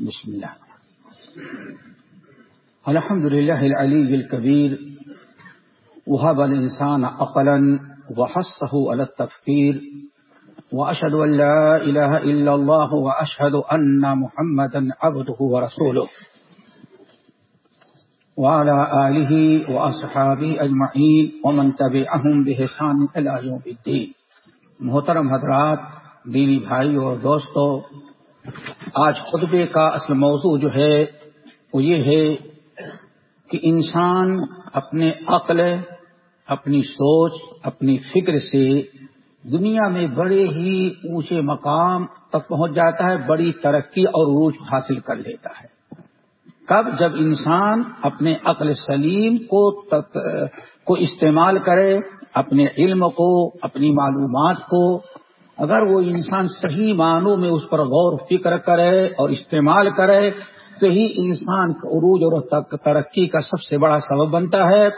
بسم الله الحمد لله العلي الكبير وهب الإنسان أقلا وحصه على التفكير وأشهد أن لا إله إلا الله وأشهد أن محمدا عبده ورسوله وعلى آله وأصحابه أجمعين ومن تبعهم بحسان إلى يوم الدين محترم حضرات دینی بھائی اور دوستو آج خطبے کا اصل موضوع جو ہے وہ یہ ہے کہ انسان اپنے عقل، اپنی سوچ، اپنی فکر سے دنیا میں بڑے ہی اونچے مقام تک پہنچ جاتا ہے، بڑی ترقی اور عروج حاصل کر لیتا ہے۔ کب؟ جب انسان اپنے عقل سلیم کو کو استعمال کرے، اپنے علم کو، اپنی معلومات کو اگر وہ انسان صحیح معنوں میں اس پر غور فکر کرے اور استعمال کرے، تو ہی انسان کا عروج اور ترقی کا سب سے بڑا سبب بنتا ہے۔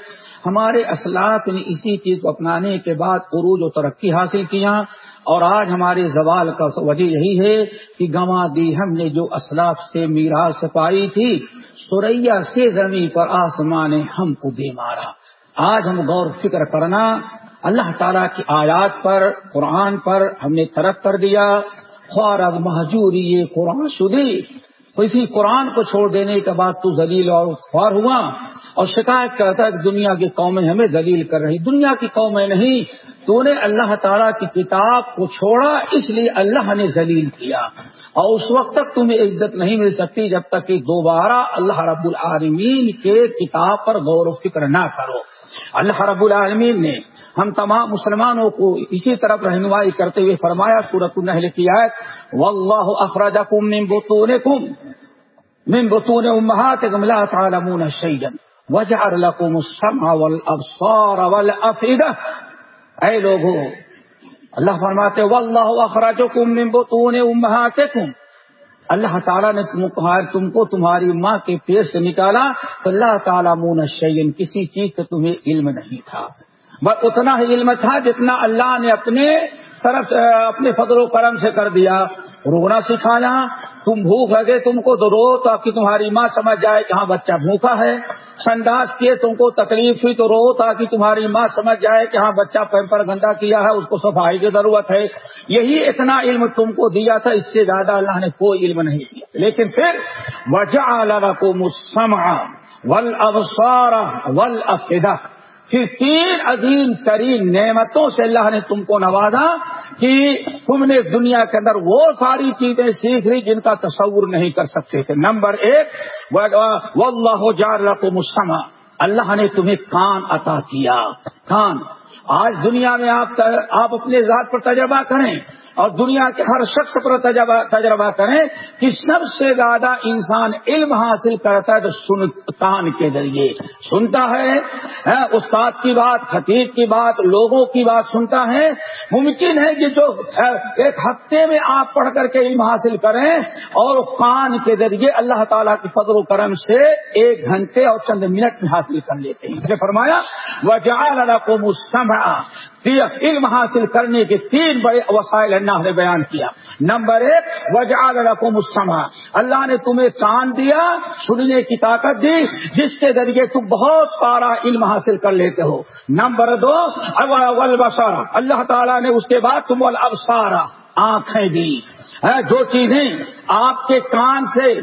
ہمارے اسلاف نے اسی چیز کو اپنانے کے بعد عروج و ترقی حاصل کیا۔ اور آج ہمارے زوال کا وجہ یہی ہے کہ گنوا دی ہم نے جو اسلاف سے میراث پائی تھی سوریا سے زمین پر آسمان نے ہم کو دے مارا آج ہم غور فکر کرنا اللہ تعالیٰ کی آیات پر، قرآن پر ہم نے ترک کر دیا۔ خوار محجوری یہ قرآن شدی اسی قرآن کو چھوڑ دینے کے بعد تو ذلیل اور خوار ہوا۔ اور شکایت کرتا ہے کہ دنیا کی قومیں ہمیں ذلیل کر رہی۔ دنیا کی قومیں نہیں، تو نے اللہ تعالیٰ کی کتاب کو چھوڑا، اس لیے اللہ نے ذلیل کیا۔ اور اس وقت تک تمہیں عزت نہیں مل سکتی جب تک کہ دوبارہ اللہ رب العالمین کے کتاب پر غور و فکر نہ کرو۔ اللہ رب العالمین نے ہم تمام مسلمانوں کو اسی طرف رہنمائی کرتے ہوئے فرمایا سورت النحل کی آیت، واللہ اخرجکم من بطونکم، من بطون امہاتکم لا تعلمون شیئا وجعل لکم السمع والابصار والافئدہ. اے لوگو، اللہ فرماتے، واللہ اخرجکم من بطون امہاتکم اللہ تعالیٰ نے تم کو تمہاری ماں کے پیٹ سے نکالا، تو اللہ تعالیٰ مون شعین کسی چیز کا تمہیں علم نہیں تھا۔ بس اتنا ہی علم تھا جتنا اللہ نے اپنے طرف اپنے فضل و کرم سے کر دیا۔ رونا سکھایا، تم بھوک لگے، تم کو تو رو تو کہ تمہاری ماں سمجھ جائے کہ ہاں بچہ بھوکا ہے۔ سنداز کیے، تم کو تکلیف ہوئی تو رو تاکہ تمہاری ماں سمجھ جائے کہ ہاں بچہ پیمپر گندا کیا ہے، اس کو صفائی کی ضرورت ہے۔ یہی اتنا علم تم کو دیا تھا، اس سے زیادہ اللہ نے کوئی علم نہیں دیا لیکن پھر وجہ کو مسما ول ابسار ول پھر تین عظیم ترین نعمتوں سے اللہ نے تم کو نوازا کہ تم نے دنیا کے اندر وہ ساری چیزیں سیکھ لی جن کا تصور نہیں کر سکتے تھے۔ نمبر ایک وہ اللہ جار کو مسما اللہ نے تمہیں کان عطا کیا۔ کان۔ آج دنیا میں آپ آپ اپنے ذات پر تجربہ کریں اور دنیا کے ہر شخص پر تجربہ کریں کہ سب سے زیادہ انسان علم حاصل کرتا ہے تو سن کان کے ذریعے۔ سنتا ہے ہاں، استاد کی بات، خطیب کی بات، لوگوں کی بات سنتا ہے۔ ممکن ہے کہ جو ہاں، ایک ہفتے میں آپ پڑھ کر کے علم حاصل کریں اور کان کے ذریعے اللہ تعالیٰ کی فضل و کرم سے ایک گھنٹے اور چند منٹ میں حاصل کر لیتے ہیں۔ اسے فرمایا وہ جا کو مسم علم حاصل کرنے کے تین بڑے وسائل اللہ نے بیان کیا۔ نمبر ایک وجال رقم السما اللہ نے تمہیں کان دیا سننے کی طاقت دی، جس کے ذریعے تم بہت سارا علم حاصل کر لیتے ہو۔ نمبر دو البسارا اللہ تعالیٰ نے اس کے بعد تم البسارا آنکھیں دی۔ جو چیزیں آپ کے کان سے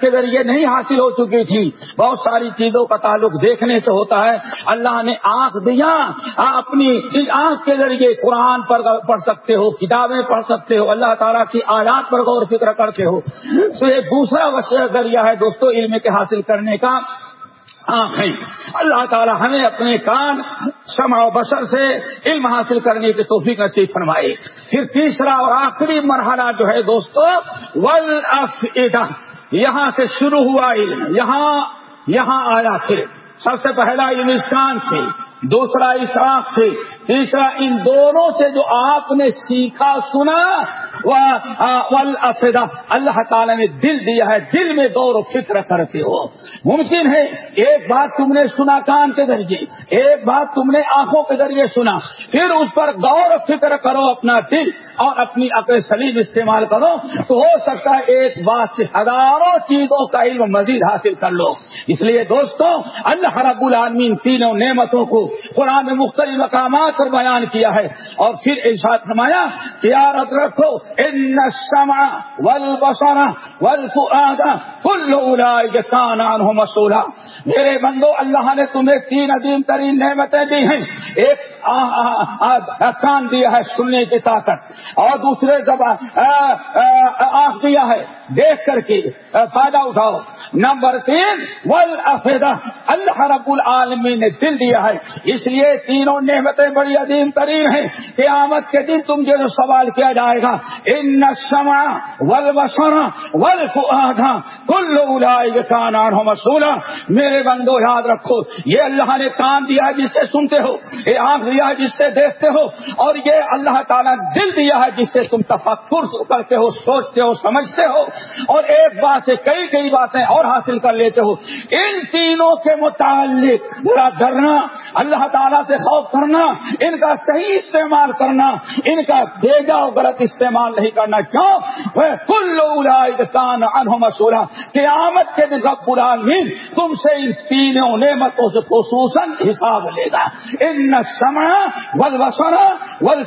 کے ذریعے نہیں حاصل ہو چکی تھی، بہت ساری چیزوں کا تعلق دیکھنے سے ہوتا ہے۔ اللہ نے آنکھ دیا اپنی آنکھ کے ذریعے قرآن پر پڑھ سکتے ہو، کتابیں پڑھ سکتے ہو، اللہ تعالیٰ کی آیات پر غور فکر کرتے ہو۔ تو یہ دوسرا وسیع ذریعہ ہے دوستوں علم کے حاصل کرنے کا۔ آنکھیں اللہ تعالی ہمیں اپنے کان سما و بسر سے علم حاصل کرنے کی توفیق نصیب فرمائے۔ پھر تیسرا اور آخری مرحلہ جو ہے دوستو ول یہاں سے شروع ہوا علم، یہاں یہاں آیا پھر۔ سب سے پہلا علم سے۔ دوسرا اس آنکھ سے، تیسرا ان دونوں سے جو آپ نے سیکھا، سنا افیدا اللہ تعالیٰ نے دل دیا ہے، دل میں دور و فکر کرتے ہو۔ ممکن ہے ایک بات تم نے سنا کان کے ذریعے، ایک بات تم نے آنکھوں کے ذریعے سنا، پھر اس پر غور و فکر کرو اپنا دل اور اپنی عقل سلیم استعمال کرو تو ہو سکتا ہے ایک بات سے ہزاروں چیزوں کا علم مزید حاصل کر لو۔ اس لیے دوستوں اللہ رب العالمین تینوں نعمتوں کو قرآن میں مختلف مقامات پر بیان کیا ہے۔ اور پھر ارشاد فرمایا کہ رکھو، ان السمع والبصر والفؤاد كل اولئك كان عنه مسؤولا میرے بندو، اللہ نے تمہیں تین عظیم ترین نعمتیں دی ہیں۔ ایک کان دیا ہے سننے کی طاقت۔ اور دوسرے زبان آنکھ دیا ہے۔ دیکھ کر کے فائدہ اٹھاؤ۔ نمبر تین ولافید اللہ رب العالمین نے دل دیا ہے۔ اس لیے تینوں نعمتیں بڑی عظیم ترین ہیں۔ قیامت کے دن تم جو سوال کیا جائے گا۔ ان سما ول بسنا ول کل کان مسولہ میرے بندو، یاد رکھو، یہ اللہ نے کان دیا جس سے سنتے ہو، یہ آنکھ دیا جس سے دیکھتے ہو، اور یہ اللہ تعالیٰ دل دیا ہے جس سے تم تفکر کرتے ہو، سوچتے ہو، سمجھتے ہو۔ اور ایک بات سے کئی کئی باتیں اور حاصل کر لیتے ہو۔ ان تینوں کے متعلق برا ڈرنا اللہ تعالیٰ سے خوف کرنا، ان کا صحیح استعمال کرنا، ان کا بھیجا اور غلط استعمال نہیں کرنا۔ کیوں؟ وہ کل کان مسورا قیامت کے دن رب العالمین تم سے ان تینوں نعمتوں سے خصوصاً حساب لے گا۔ ان سما ول وسنا ول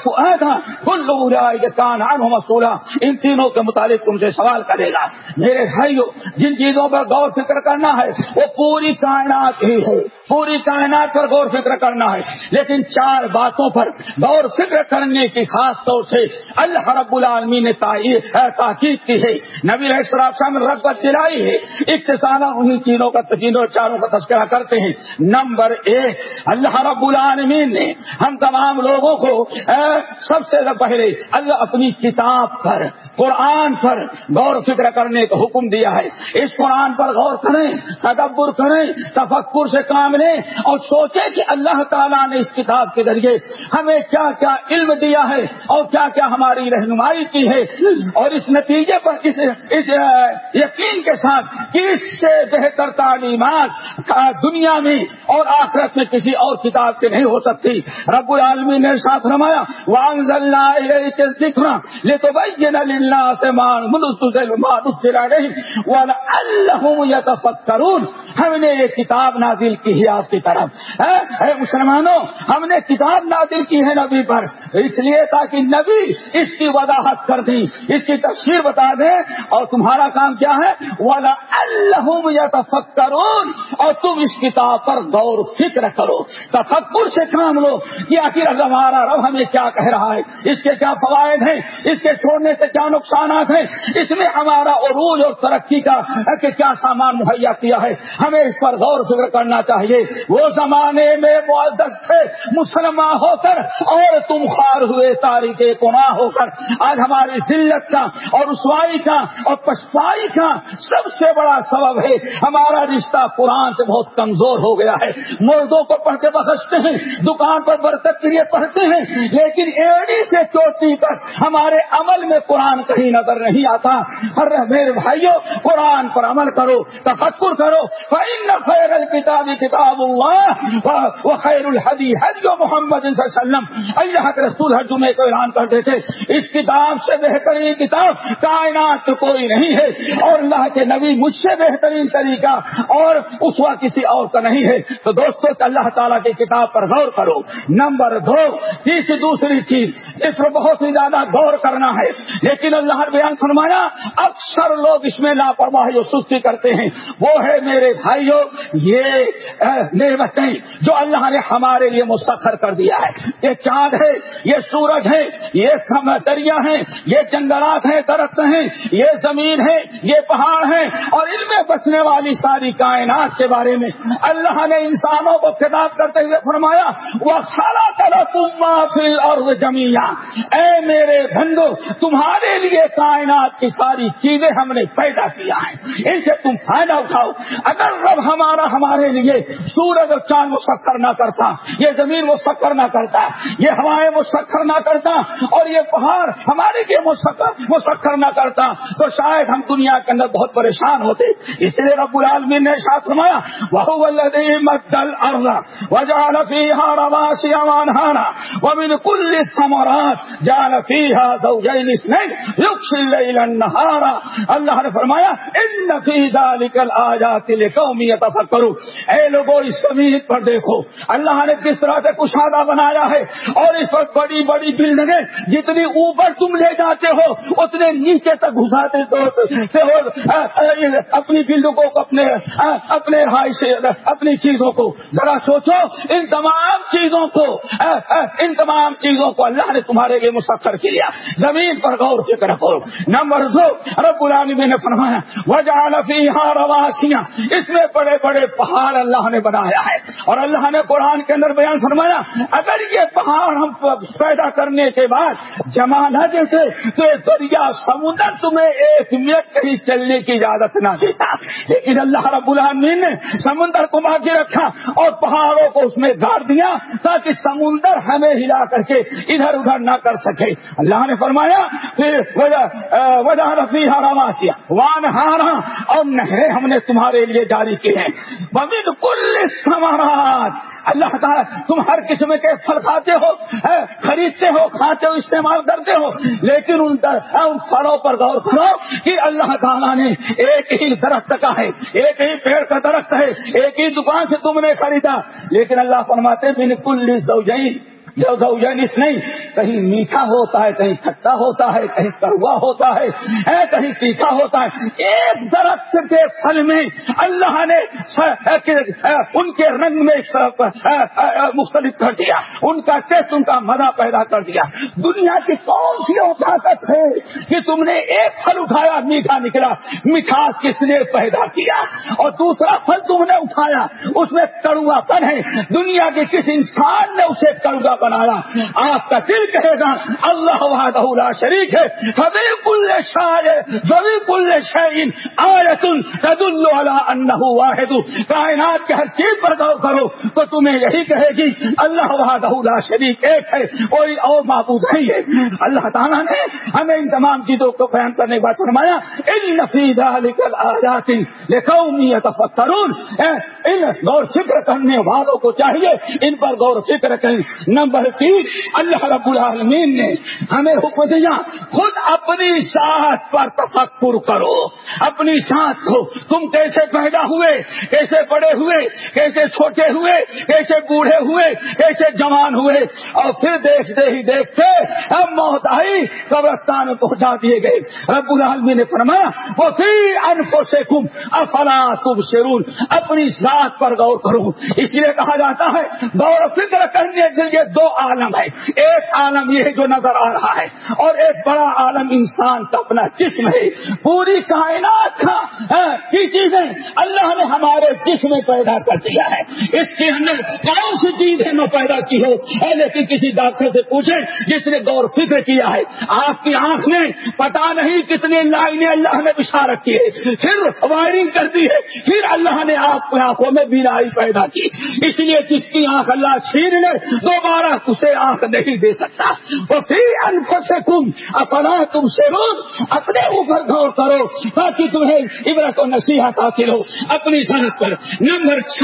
کل کان مسورا ان تینوں کے متعلق تم سے سوال کرے گا۔ میرے بھائیوں جن چیزوں پر غور فکر کرنا ہے، وہ پوری کائنات ہی ہے۔ پوری کائنات پر غور فکر کرنا ہے۔ لیکن چار باتوں پر غور فکر کرنے کی خاص طور سے اللہ رب العالمی نے تاکید کی ہے۔ نبی السلام رغبت دلائی ہے۔ اقتصاد انہیں چیزوں کا تینوں چاروں کا تذکرہ کرتے ہیں۔ نمبر ایک، اللہ رب العالمین نے ہم تمام لوگوں کو سب سے پہلے اللہ اپنی کتاب پر، قرآن پر غور فکر کرنے کا حکم دیا ہے۔ اس قرآن پر غور کریں، تدبر کریں، تفکر سے کام لیں اور سوچیں کہ اللہ اللہ تعالیٰ نے اس کتاب کے ذریعے ہمیں کیا کیا علم دیا ہے اور کیا کیا ہماری رہنمائی کی ہے اور اس نتیجے پر اس اس یقین کے ساتھ کہ اس سے بہتر تعلیمات دنیا میں اور آخرت میں کسی اور کتاب کے نہیں ہو سکتی۔ رب العالمی نے ساتھ رمایا وانز اللہ لے تو بھائی اللہ سے مان کرون ہم نے یہ کتاب نازل کی ہے آپ کی طرف۔ اے مسلمانوں، ہم نے کتاب نازل کی ہے نبی پر۔ اس لیے تاکہ نبی اس کی وضاحت کر دی اس کی تفسیر بتا دیں۔ اور تمہارا کام کیا ہے؟ والا اللہ یا اور تم اس کتاب پر غور فکر کرو۔ تفکر سے کام لو کہ آخر ہمارا رب ہمیں کیا کہہ رہا ہے۔ اس کے کیا فوائد ہیں؟ اس کے چھوڑنے سے کیا نقصانات ہیں؟ اس میں ہمارا عروج اور ترقی کا کہ کیا سامان مہیا کیا ہے؟ ہمیں اس پر غور فکر کرنا چاہیے۔ وہ زمانے میں معذت سے مسلمان ہو کر اور تم خار ہوئے تاریخ گناہ ہو کر۔ آج ہماری ذلت کا اور رسوائی کا اور پشپائی کا سب سے بڑا سبب ہے۔ ہمارا رشتہ قرآن سے بہت کمزور ہو گیا ہے۔ مردوں کو پڑھ کے بخشتے ہیں، دکان پر برکت کے لیے پڑھتے ہیں، لیکن ایڑی سے چوٹی تک ہمارے عمل میں قرآن کہیں نظر نہیں آتا۔ میرے بھائیوں، قرآن پر عمل کرو، تفکر کرو۔ خیر الکتاب کتاب اللہ وہ خیر الحدی حج محمد صلی اللہ علیہ وسلم. اللہ کے رسول ہر جمعے کو اعلان کرتے تھے اس کتاب سے بہترین کتاب کائنات کوئی نہیں ہے، اور اللہ کے نبی مجھ سے بہترین طریقہ، اور اس وقت کسی اور کا نہیں ہے۔ تو دوستوں اللہ تعالیٰ کی کتاب پر غور کرو۔ نمبر دو تیسری دوسری چیز، جس پر بہت ہی زیادہ غور کرنا ہے۔ لیکن اللہ بیان فرمایا، اکثر لوگ اس میں لاپرواہی اور سستی کرتے ہیں۔ وہ ہے میرے بھائیوں یہ نعمتیں جو اللہ نے ہمارے لیے مستخر کر دیا ہے۔ یہ چاند ہے، یہ سورج ہے، یہ دریا ہے، یہ جنگلات ہیں، درخت ہیں، یہ زمین ہے، یہ پہاڑ ہے اور ان میں بسنے والی ساری کائنات کے بارے میں اللہ نے انسانوں کو خطاب کرتے ہوئے فرمایا وہ خالہ فل اور جمیا اے میرے بندو، تمہارے لیے کائنات کی ساری چیزیں ہم نے پیدا کیا ہے ان سے تم فائدہ اٹھاؤ۔ اگر رب ہمارا ہمارے لیے سورج اور چاند مسکر نہ کرتا، یہ زمین مسکر نہ کرتا، یہ ہوائیں مسکر نہ کرتا اور یہ پہاڑ ہمارے لیے مسکر نہ کرتا۔ تو شاید ہم دنیا کے اندر بہت پریشان ہوتے، اس لیے رب العالمین نے ساتھ فرمایا وہ مدل وجال ومن اللہ نے فرمایا ان فی ذالک الآیات لقوم یتفکروا اے لوگوں اس زمین پر دیکھو اللہ نے کس طرح سے کشادہ بنایا ہے اور اس پر بڑی بڑی بلڈنگیں جتنی اوپر تم لے جاتے ہو، اتنے نیچے تک گھساتے ہو اپنی بلڈنگوں کو، اپنے اپنے رہائش، اپنی چیزوں کو۔ ذرا سوچو، ان تمام چیزوں کو ان تمام چیزوں کو اللہ نے تمہارے لیے مسخر کیا۔ زمین پر غور فکر کرو۔ نمبر دو، رب العالمین نے فرمایا وجہ رواسیاں۔ اس میں بڑے بڑے پہاڑ اللہ نے بنایا ہے اور اللہ نے قرآن کے اندر بیان فرمایا، اگر یہ پہاڑ ہم پیدا کرنے کے بعد جمع نہ دیتے تو یہ دریا سمندر تمہیں ایک منٹ کہیں چلنے کی اجازت نہ دیتا۔ لیکن اللہ رب العالمین نے سمندر کو باقی رکھا اور پہاڑوں کو اس میں گاڑ دیا تاکہ سمندر ہمیں ہلا کر کے ادھر ادھر نہ کر سکے۔ اللہ نے فرمایا، پھر وجہ رفیع وان ہارا اور نہریں ہم نے تمہارے لیے جاری کی ہیں۔ ببن کل سمارات اللہ تعالیٰ تم ہر قسم کے پھل کھاتے ہو خریدتے ہو، کھاتے ہو، استعمال کرتے ہو، لیکن ان پھلوں پر غور کرو کہ اللہ تعالیٰ نے ایک ہی درخت کا ہے، ایک ہی پیڑ کا درخت ہے، ایک ہی دکان سے تم نے خریدا۔ لیکن اللہ فرماتے بالکل جو گوجنس نہیں، کہیں میٹھا ہوتا ہے، کہیں کھٹا ہوتا ہے، کہیں کروا ہوتا ہے کہیں تیکھا ہوتا ہے۔ ایک درخت کے پھل میں اللہ نے ان کے رنگ میں مختلف کر دیا۔ ان کا ٹیسٹ ان کا مزہ پیدا کر دیا۔ دنیا کی کون سی اوقات ہے کہ تم نے ایک پھل اٹھایا، میٹھا نکلا۔ مٹھاس کس نے پیدا کیا؟ اور دوسرا پھل تم نے اٹھایا، اس میں کڑوا پن ہے۔ دنیا کے کس انسان نے اسے کڑوا بنایا۔ آپ کا دل کہے گا، اللہ وحدہ لا شریک ہے سبھی کل شاید سبھی کل شعین آیتن تد اللہ انہ واحد۔ کائنات کے ہر چیز پر غور کرو تو تمہیں یہی کہے گی، اللہ وحدہ لا شریک ایک ہے، کوئی اور معبود نہیں ہے۔ اللہ تعالیٰ نے ہمیں ان تمام چیزوں کو بیان کرنے کے بعد فرمایا، ان نفید آیات لقوم یتفکرون ان غور فکر کرنے والوں کو چاہیے، ان پر غور فکر کریں۔ نمبر تین اللہ رب العالمین نے ہمیں حکم دیا، خود اپنی ساتھ پر تفکر کرو، اپنی ساتھ کو، تم کیسے پیدا ہوئے، کیسے بڑے ہوئے، کیسے چھوٹے ہوئے، کیسے بوڑھے ہوئے، کیسے جوان ہوئے، اور پھر دیکھتے ہی دیکھتے اب موت آئی، قبرستان میں پہنچا دیے گئے۔ رب العالمین نے فرمایا وہ انفو سے کم افلا تم شرون اپنی ذات پر غور کرو۔ اس لیے کہا جاتا ہے، غور فکر کرنے کے لیے دو عالم ہے۔ ایک عالم یہ جو نظر آ رہا ہے اور ایک بڑا عالم انسان کا اپنا جسم ہے۔ پوری کائنات کا ہاں، کی چیزیں اللہ نے ہمارے جسم میں پیدا کر دیا ہے۔ اس کے اندر کون سی چیز ہے نہ پیدا کی ہو؟ لیکن کسی ڈاکٹر سے پوچھے جس نے غور فکر کیا ہے۔ آپ کی آنکھ میں پتا نہیں کتنی لائنیں اللہ نے بچھا رکھی ہے۔ پھر وائرنگ کر دی ہے۔ پھر اللہ نے آپ کی آنکھوں میں بیماری پیدا کی۔ اس لیے جس کی آنکھ اللہ چھین لے، دوبارہ اسے آنکھ نہیں دے سکتا۔ وہ پھر انف سے کم اپنا تم سے روز اپنے اوپر غور کرو تاکہ تمہیں عبرت و نصیحت حاصل ہو۔ اپنی صنعت پر نمبر چھ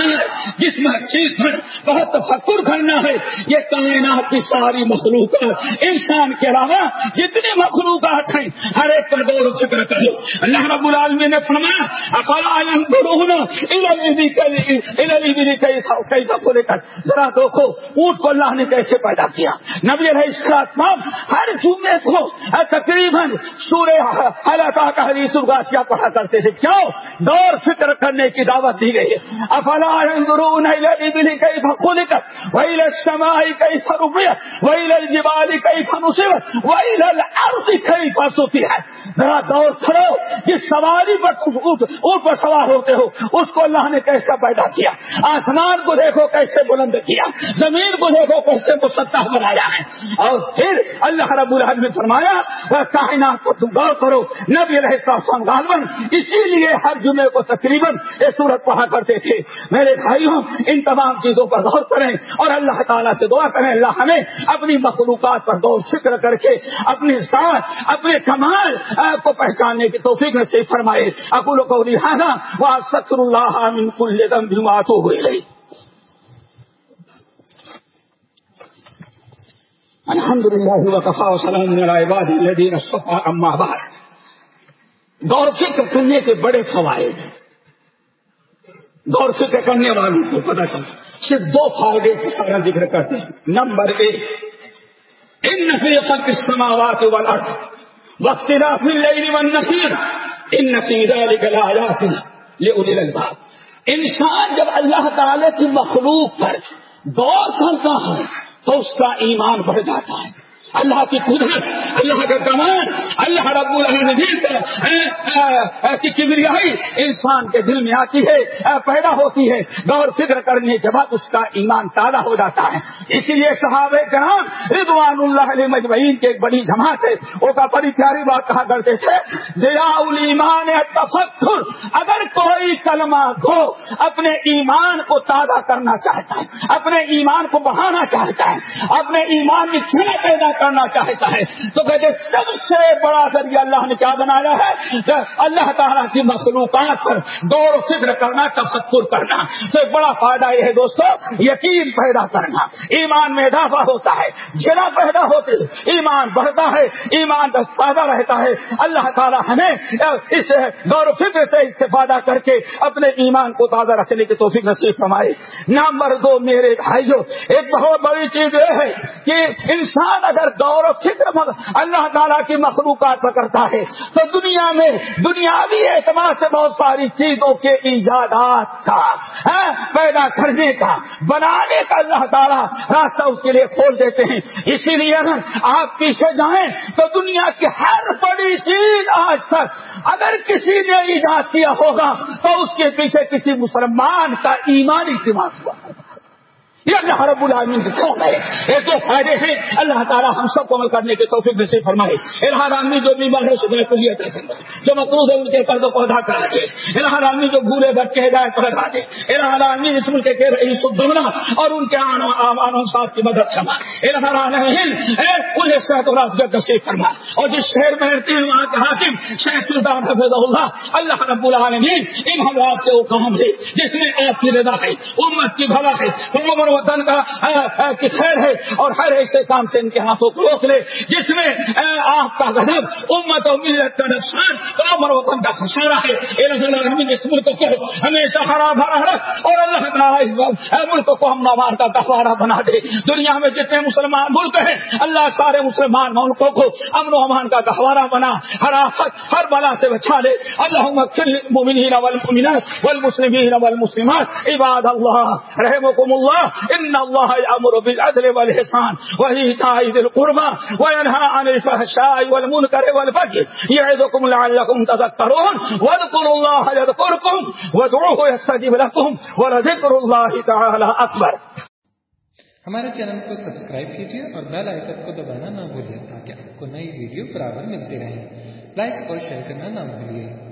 جس میں چیز پر بہت فکر کرنا ہے۔ یہ کائنات کی ساری مخلوقات، انسان کے علاوہ جتنے مخلوقات ہیں، ہر ایک پر غور و فکر کرو۔ اللہ رب العالمین نے فرمایا، افلا کئی ذرا دیکھو، اونٹ کو اللہ نے کیسے پیدا کیا۔ نبی علیہ السلام ہر جمعے کو تقریباً سورہ اللہ کا حدیث الغاشیہ پڑھا کرتے تھے۔ کیوں دور فکر کرنے کی دعوت دی گئی۔ ہے افلا ينظرون الى الابل كيف خلقت؟ والى السماء كيف رفعت؟ والى الجبال كيف نصبت؟ والى الارض كيف سطحت؟ ذرا دور کھڑو۔ جس سواری پر اونٹ پر سوار ہوتے ہو، اس کو اللہ نے کیسا پیدا کیا؟ آسمان کو دیکھو کیسے بلند کیا؟ زمین کو دیکھو کیسے مسطح بنایا ہے۔ اور پھر اللہ رب الحد نے فرمایا کائنات کو تم غور کرو۔ نبی رہتا غالباً اسی لیے ہر جمعے کو تقریباً یہ صورت پڑھا کرتے تھے۔ میرے بھائیوں، ان تمام چیزوں پر غور کریں اور اللہ تعالیٰ سے دعا کریں۔ اللہ ہمیں اپنی مخلوقات پر غور فکر کر کے اپنے ساتھ، اپنے کمال کو پہچاننے کی توفیق سے فرمائے۔ اکول کو لہٰذا وہ سکر اللہ کل دم بیمات ہوئی رہی الحمد للہ وقفا وسلم عباد الذین اصطفى اما بعد. غور فکر کرنے کے بڑے فوائد ہیں۔ غور فکر کرنے والوں کو پتہ چلتا صرف دو فائدے کا ذکر کرتے ہیں۔ نمبر ایک ان نفیقت کی سماوات والارض واختلاف اللیل والنفیر ان نفیر لآیات لأولی الالباب انسان جب اللہ تعالی کی مخلوق پر غور کرتا ہے تو اس کا ایمان بڑھ جاتا ہے۔ اللہ کی قدرت، اللہ کا کمان اللہ رب العالمین کی کبریائی انسان کے دل میں آتی ہے پیدا ہوتی ہے، غور فکر کرنے کے بعد اس کا ایمان تازہ ہو جاتا ہے۔ اسی لیے صحاب کرام رضوان اللہ علیہ مجمعین کی ایک بڑی جماعت ہے، وہ کا بڑی پیاری بات کہا کرتے تھے ضیاء المان تفکر، اگر کوئی کلمہ کو اپنے ایمان کو تازہ کرنا چاہتا ہے، اپنے ایمان کو بڑھانا چاہتا ہے، اپنے ایمان میں کھیلا پیدا کرنا چاہتا ہے۔ تو کہتے سب سے بڑا ذریعہ اللہ نے کیا بنایا ہے؟ اللہ تعالیٰ کی مخلوقات پر دور و فکر کرنا، تفکر کرنا۔ تو ایک بڑا فائدہ یہ ہے دوستو، یقین پیدا کرنا۔ ایمان میں اضافہ ہوتا ہے جنا پیدا ہوتے ایمان بڑھتا ہے، ایمان تازہ رہتا ہے۔ اللہ تعالیٰ ہمیں اس دور و فکر سے استفادہ کر کے اپنے ایمان کو تازہ رکھنے کی توفیق نصیب فرمائے۔ نمبر دو میرے بھائیوں ایک بہت بڑی چیز یہ ہے کہ انسان اگر اگر دور و فکر اللہ تعالیٰ کی مخلوقات پکڑتا ہے، تو دنیا میں دنیاوی اعتبار سے بہت ساری چیزوں کے ایجادات کا ہاں، پیدا کرنے کا، بنانے کا اللہ تعالیٰ راستہ اس کے لیے کھول دیتے ہیں۔ اسی لیے اگر آپ پیچھے جائیں تو دنیا کی ہر بڑی چیز آج تک اگر کسی نے ایجاد کیا ہوگا تو اس کے پیچھے کسی مسلمان کا ایمانی دماغ ہوا۔ ہوگا یہ اللہ رب العالمین کی قوم ہے۔ ایک تو فائدے ہیں۔ اللہ تعالیٰ ہم سب کو عمل کرنے کے توفیق سے فرمائے۔ الہار آدمی جو بیمار ہے صبح کو لیا جو مقروض ہے، ان کے قرض کو ادا کرا دے۔ الہار آدمی جو بھولے بٹ کے ہدایت پر لگا دے۔ الہار آدمی اس ملک کے رہی سکھ بنا اور ان کے آن صاحب کی مدد کرنا الہار عالم انہیں صحت اور افغت نصیب کرنا اور جس شہر میں رہتے ہیں وہاں کے حاکم شیخ سلطان حفظ اللہ اللہ رب العالمین ان حضرات سے وہ کام ہے جس میں آپ کی رضا ہے، امت کی بھلا ہے۔ عمر وطن کا خیر ہے اور ہر ایسے کام سے ان کے ہاتھوں کو روک لے، جس میں آپ کا غضب، امت اور ملت کا نقصان عمر وطن کا خسارا ہے۔ اس ملک کو ہمیشہ ہرا بھرا رکھ اور اللہ تعالیٰ ملک کو ہم نوار کا گہوارا بنا دے۔ دنیا میں جتنے مسلمان ملک ہیں، اللہ سارے مسلمان ملکوں کو امن و امان کا گہوارا بنا ہر آفت ہر بلا سے بچا لے۔ اللہ المؤمنین والمؤمنات والمسلمین والمسلمات۔ عباد اللہ رحمكم اللہ ان الله يأمر بالعدل والإحسان وإيتاء ذي القربى وينهى عن الفحشاء والمنكر والبغي يعظكم لعلكم تذكرون واذكروا الله يذكركم وادعوه يستجيب لكم ولذكر الله تعالى أكبر. ہمارے چینل کو سبسکرائب کیجیے اور بیل آئکن کو دبانا نہ بھولیے تاکہ آپ کو نئی ویڈیو برابر ملتی رہے۔ لائک اور شیئر کرنا نہ بھولیے۔